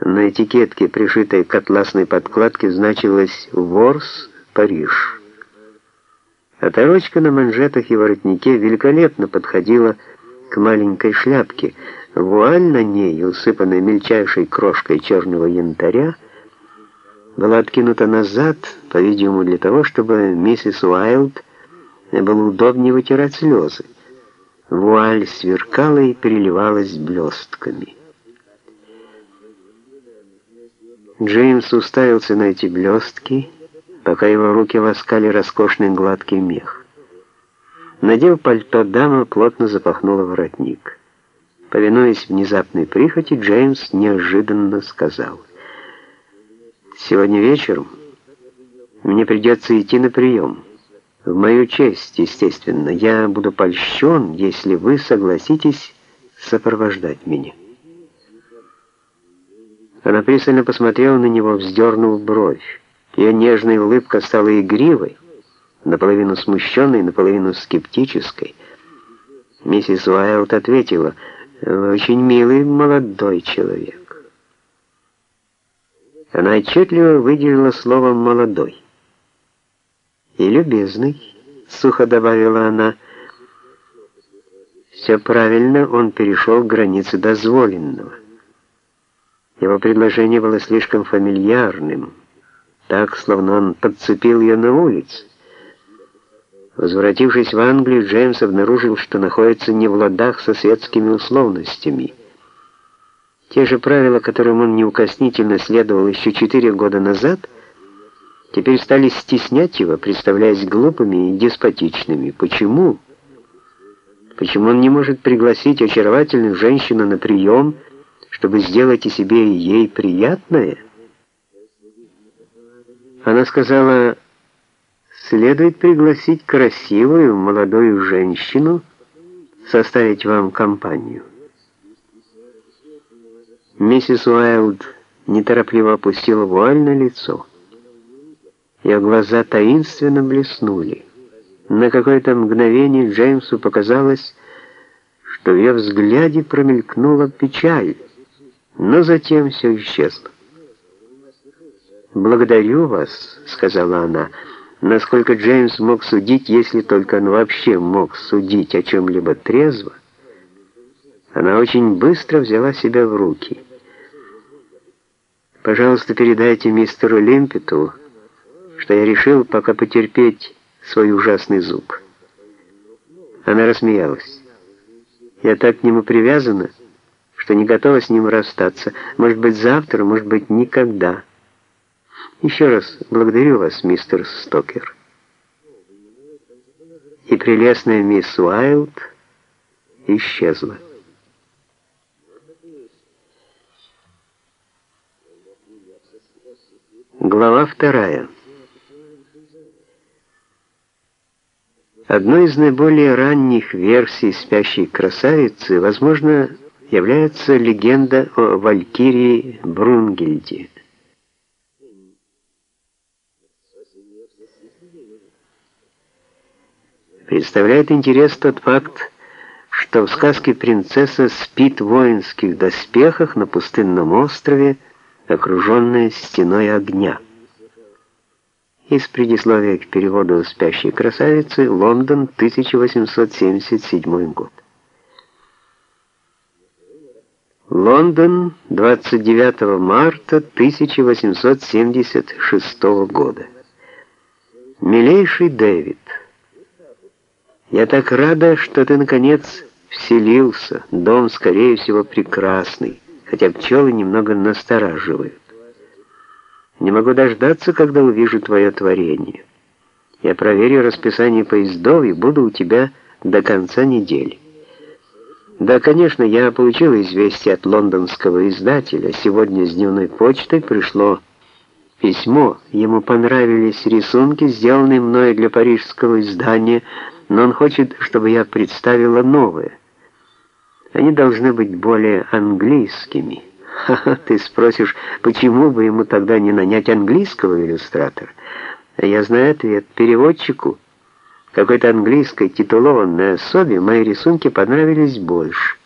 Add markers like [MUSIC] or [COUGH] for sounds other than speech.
На этикетке, пришитой к атласной подкладке, значилось «Ворс, Париж». Оторочка на манжетах и воротнике великолепно подходила к маленькой шляпке. Вуаль на ней, усыпанная мельчайшей крошкой черного янтаря, была откинута назад, по-видимому, для того, чтобы миссис Уайлд было удобнее вытирать слезы. Вуаль сверкала и переливалась блестками. Джеймс уставился на эти блестки, пока его руки ласкали роскошный гладкий мех. Надев пальто, дама плотно запахнула воротник. Повинуясь внезапной прихоти, Джеймс неожиданно сказал, «Сегодня вечером мне придется идти на прием». В мою честь, естественно, я буду польщен, если вы согласитесь сопровождать меня. Она пристально посмотрела на него, вздернув бровь. Ее нежная улыбка стала игривой, наполовину смущенной, наполовину скептической. Миссис Уайлд ответила, «Вы очень милый молодой человек». Она отчетливо выделила слово «молодой» и любезный», — сухо добавила она. «Все правильно, он перешел границы дозволенного. Его предложение было слишком фамильярным, так, словно он подцепил ее на улице. Возвратившись в Англию, Джеймс обнаружил, что находится не в ладах со светскими условностями. Те же правила, которым он неукоснительно следовал еще четыре года назад — теперь стали стеснять его, представляясь глупыми и деспотичными. Почему? Почему он не может пригласить очаровательную женщину на прием, чтобы сделать и себе, и ей приятное? Она сказала, следует пригласить красивую молодую женщину, составить вам компанию. Миссис Уайлд неторопливо опустила вуаль на лицо. Ее глаза таинственно блеснули. На какое-то мгновение Джеймсу показалось, что в ее взгляде промелькнула печаль, но затем все исчезло. «Благодарю вас», — сказала она, — насколько Джеймс мог судить, если только он вообще мог судить о чем-либо трезво, она очень быстро взяла себя в руки. «Пожалуйста, передайте мистеру Лимпету, что я решил пока потерпеть свой ужасный зуб. Она рассмеялась. Я так к нему привязана, что не готова с ним расстаться. Может быть, завтра, может быть, никогда. Еще раз благодарю вас, мистер Стокер. И прелестная мисс Уайлд исчезла. Глава вторая. Одной из наиболее ранних версий «Спящей красавицы», возможно, является легенда о Валькирии Брунгельде. Представляет интерес тот факт, что в сказке принцесса спит в воинских доспехах на пустынном острове, окруженная стеной огня. Из предисловия к переводу «Спящей красавицы», Лондон, 1877 год. Лондон, 29 марта 1876 года. Милейший Дэвид, я так рада, что ты, наконец, вселился. Дом, скорее всего, прекрасный, хотя пчелы немного настораживают. Не могу дождаться, когда увижу твое творение. Я проверю расписание поездов и буду у тебя до конца недели. Да, конечно, я получил известие от лондонского издателя. Сегодня с дневной почтой пришло письмо. Ему понравились рисунки, сделанные мной для парижского издания, но он хочет, чтобы я представила новые. Они должны быть более английскими. [LAUGHS] Ха-ха, ты спросишь, почему бы ему тогда не нанять английского иллюстратора? Я знаю ответ. Переводчику, какой-то английской титулованной особе, мои рисунки понравились больше.